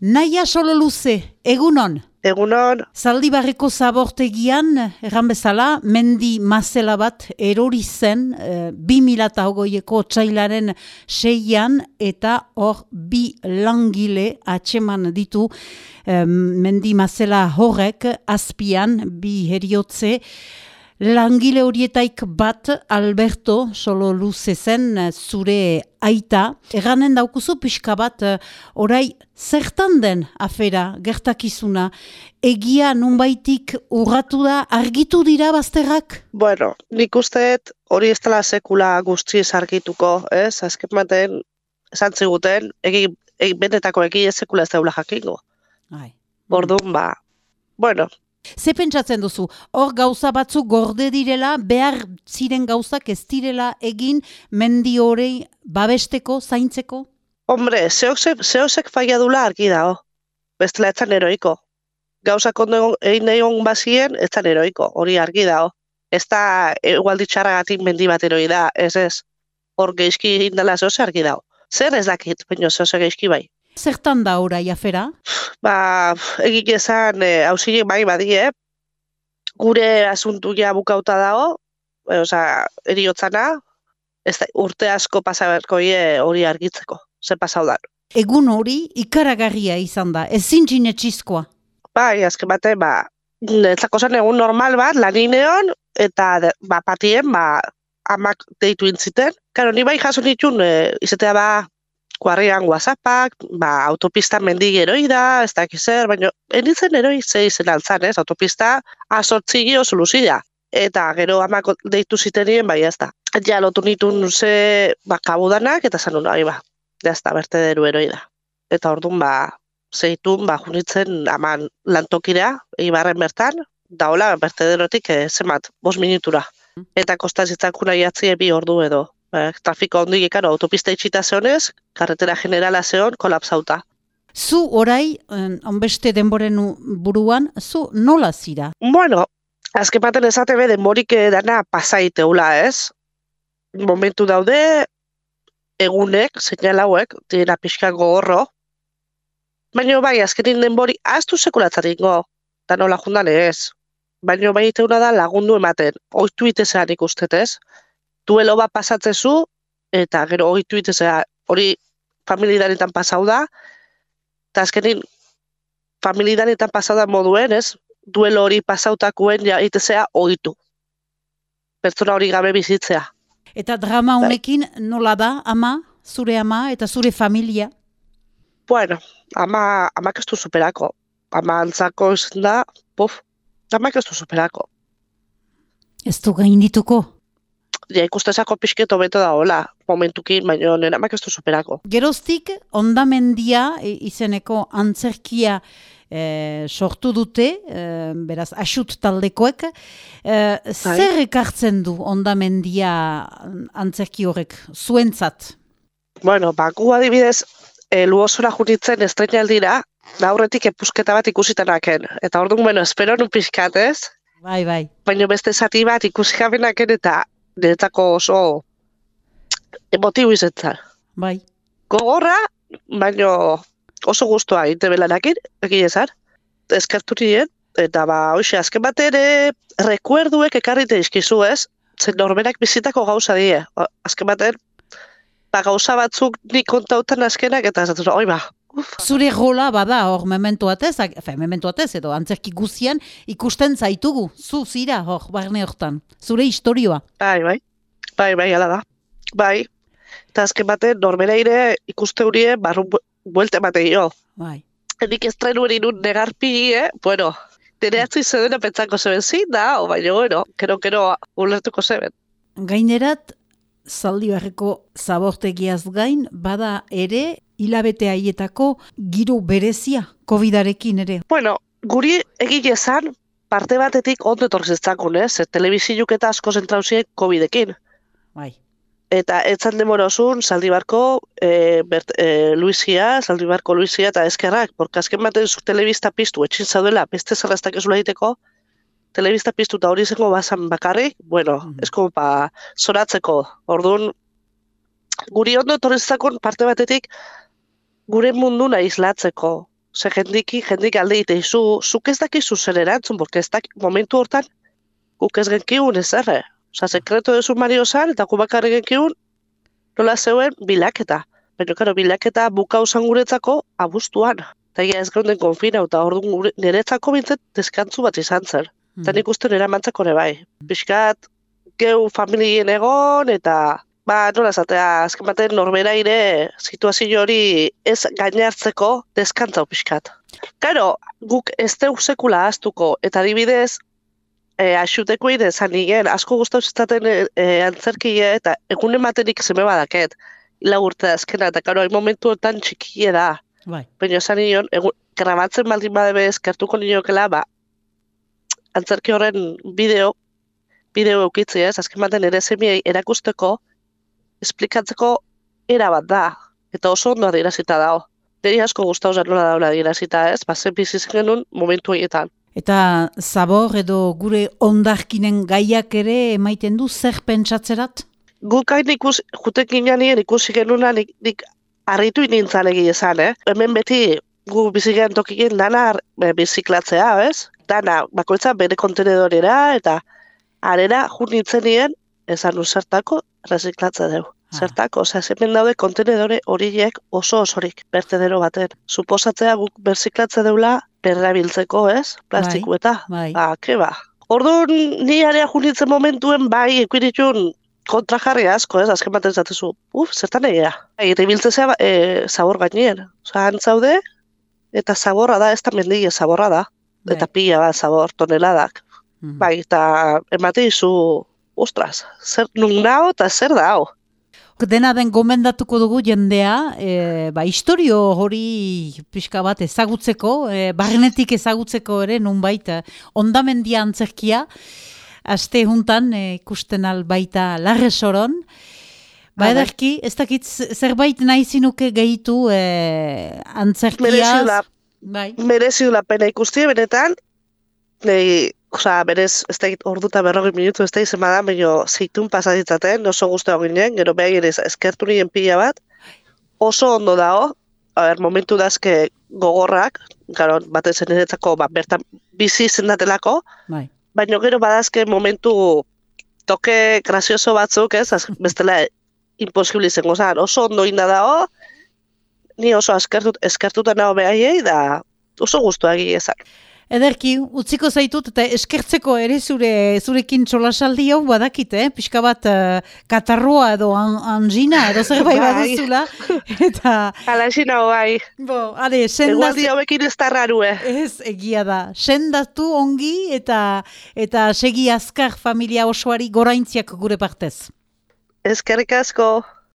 Naia solo luze, egunon. Egunon, Zaldibarreko zabortegian, erran bezala, mendi mazela bat erori zen eh, 2008ko txailaren seian eta hor bi langile atxeman ditu eh, mendi mazela horrek azpian bi heriotze Langile horietaik bat Alberto solo luze zen zure aita. Erranen daukuzu pixka bat orai zertan den afera gertakizuna. Egia nunbaitik urratu da argitu dira bazterrak? bueno, nik usteet hori ez dela sekula guztiz argituko, ez? Azken baten, esan ziguten, egi, egi, benetako egi ez sekula ez daula jakingo. Ai. Orduan, ba, bueno, Ze pentsatzen duzu, hor gauza batzuk gorde direla, behar ziren gauzak ez direla egin mendi horei babesteko, zaintzeko? hombre, zehosek falladula argi dago. Bestela etzan eroiko. Gauzak ondo egon- egin egon bazien, etzan eroiko, hori argi dago. Ez da, egualdi txarragatik mendi bat eroi da, ez ez. Hor geizki indala zehose argi dago. Zer ez dakit, baina zehose geizki bai. Zertan da orai afera? ba, egik esan, e, hausiek bai badie, gure asuntu ja bukauta dago, e, osea, eriotzana, ez da, urte asko pasaberko ie hori argitzeko, ze pasau da. Egun hori ikaragarria izan da, ezin txinetxizkoa. Bai, azken bate, ba, netzako zen egun normal bat, lanineon, eta de, ba, patien, ba, amak deitu intziten. Karo, ni bai jaso nitun, e, izatea ba, kuarrian whatsappak, ba, autopista mendi eroi da, ez dakiz zer, baina enitzen eroi ze izen altzan, ez, autopista asortzigio soluzia. Eta gero amak deitu zitenien, bai, ez da. Ja, lotu nitun ze, ba, kabudanak, eta zanun, bai, ba, ez da, berte deru eroi da. Eta orduan, ba, zeitun, ba, junitzen aman lantokira, ibarren bertan, da hola, bertederotik eh, zemat, bos minutura. Eta kostazitzakuna jatzie bi ordu edo. Ba, trafiko ondik ikaro, autopista itxita zeonez, karretera generala zeon, kolapsauta. Zu orai, onbeste denboren buruan, zu nola zira? Bueno, azken baten esate be, denborik eh, dana pasaiteula, ez? Momentu daude, egunek, hauek, dira pixka gogorro. Baina bai, azkenin denbori, aztu sekulatzaringo, da nola jundan ez. Baina bai iteuna da lagundu ematen, oitu itezean ikustet ez. Duelo bat pasatzezu, eta gero oitu itezea, hori familidanetan pasau da, eta azkenin familidanetan pasau da moduen, ez? duelo hori pasautakuen ja itezea ohitu. Pertsona hori gabe bizitzea. Eta drama honekin nola da, ama, zure ama eta zure familia? Bueno, ama, amak ez du superako. Ama antzako izan da, puf, amak ez du superako. Ez du gaindituko? Ja, ikustezako pixketo beto da hola, momentukin, baina nire amak ez du superako. Geroztik, ondamendia e, izeneko antzerkia e, sortu dute, e, beraz, asut taldekoek, e, zer ekartzen du ondamendia antzerki horrek, zuentzat? Bueno, ba, gu adibidez, e, luosora junitzen estrenaldira, da aurretik epusketa bat ikusitanaken. Eta orduan, bueno, espero nu pixkat, ez? Bai, bai. baina beste zati bat ikusi gabenaken eta niretzako oso emotibo izetzen. Bai. Gogorra, baina oso guztua intebelanakin, egia esan, eskertu nien, eta ba, hoxe, azken bat ere, rekuerduek ekarrite izkizu ez, zen norberak bizitako gauza die. Azken baten, ba, gauza batzuk nik kontautan azkenak, eta ez oi ba, uf, Zure rola bada hor memento atez, fe, memento atez edo antzerki guzian ikusten zaitugu, zu zira hor, barne hortan, zure historioa. bai, bai, bai, bai, ala da, bai, eta azken baten, norbereire ikuste hurie, barru bu- buelte batei jo. Bai. Nik ez trainuen inun negarpi, eh? Bueno, nire atzi zedena pentsako zeben zin da, o baina, bueno, kero, kero, ulertuko zeben. Gainerat, zaldibarreko zabortegiaz gain, bada ere hilabete haietako giro berezia, COVID-arekin ere. Bueno, guri egile esan, parte batetik ondo etorri zitzakun, ez? Eh? Telebiziluk eta asko zentrauziek COVID-ekin. Bai. Eta etzan demorosun, Zaldibarko, e, bert, e, Luizia, Zaldibarko Luizia eta Eskerrak, porque azken baten zu telebista piztu, etxin zaudela, beste zerraztak ezula egiteko, telebista piztu eta hori izango bazan bakarrik, bueno, Mhm. ez como pa zoratzeko. Orduan, guri ondo etorri parte batetik, gure munduna islatzeko. Ose, jendiki, jendik alde ite izu, zuk ez dakizu zer erantzun, porque ez dakik, momentu hortan, guk ez genkiun ez erre. Osa, sekreto dezu Mario zan, eta gubakarri genkiun, nola zeuen bilaketa. Baina, karo, bilaketa buka usan guretzako abuztuan. Eta ez geunden konfina, eta hor gure, niretzako bintzet deskantzu bat izan zer. Eta nik uste nire mantzako ere bai. Piskat, geu familien egon, eta ba, nola zatea, azken baten norbera ire situazio hori ez gainartzeko deskantzau pixkat. Karo, guk ez sekula astuko, eta adibidez, e, asuteko ide zan igen, asko guztau zizaten e, e, antzerkie, eta egun ematenik zeme badaket, ila urte azkena, eta karo, hain momentu otan txikie da. Bai. Baina zan nion, egun, grabatzen baldin badebe eskertuko niokela, ba, antzerki horren bideo, bideo eukitzi ez, azken baten ere zemiei erakusteko, esplikatzeko era bat da, eta oso ondo adierazita dao. Deri asko gustau zen nola daula adierazita ez, bazen biziz genuen momentu horietan. Eta zabor edo gure ondarkinen gaiak ere emaiten du zer pentsatzerat? Guk hain ikus, jutekin janien ikusi genuna nik, nik harritu inintzan egi esan, eh? Hemen beti gu bizigean tokikin dana e, biziklatzea, ez? Dana, bakoitza bere kontenedorera eta arera jun nintzen nien, esan zertako reziklatze dugu. Ah. Zertako, osea, hemen daude kontenedore horiek oso osorik bertedero baten. Suposatzea guk berziklatze deula berrabiltzeko, ez? Plastiku eta. Bai. Ba, ke ba. Orduan, ni area junitzen momentuen bai ekuiritun kontra jarri asko, ez? Azken baten zatezu, uf, zertan egia. Bai, eta ibiltzea e, zabor gainien. Osea, antzaude, eta zaborra da, ez da mendige zaborra da. Bai. Eta pila bat zabor, toneladak. Mhm. Bai, eta emate izu, ostras, zer nun nao eta zer da hau. Dena den gomendatuko dugu jendea, e, ba, historio hori pixka bat ezagutzeko, e, barnetik ezagutzeko ere, nunbait, e, ondamendia antzerkia, aste juntan e, ikusten albaita larre soron, Ba Bai, bai. ederki, ez dakit zerbait nahi zinuke gehitu e, antzerkiaz. Mereziula, Bai, mereziula pena ikusti, benetan, nei, osea, berez, ez da ordu eta berrogei minutu, ez da izan bada, baina zeitun pasaditzaten, oso guztua ginen, gero behar ere eskertu nien pila bat, oso ondo dago, a ber, momentu dazke gogorrak, garo, batez niretzako, ba, bertan bizi zendatelako, bai. baina gero badazke momentu toke grazioso batzuk, ez, az, bestela imposible izango zan, oso ondo inda dago, ni oso eskertut, eskertuta nago behaiei, da oso guztua ezak. Ederki, utziko zaitut eta eskertzeko ere zure zurekin txolasaldi hau badakit, eh? Pixka bat eh, katarroa edo an, anjina edo zerbait Bai. baduzula. Eta, Hala esi nago bai, bo, sendaz, egualdi hauekin ez da rarue. ez egia da. Sendatu ongi eta eta segi azkar familia osoari goraintziak gure partez. Eskerrik asko.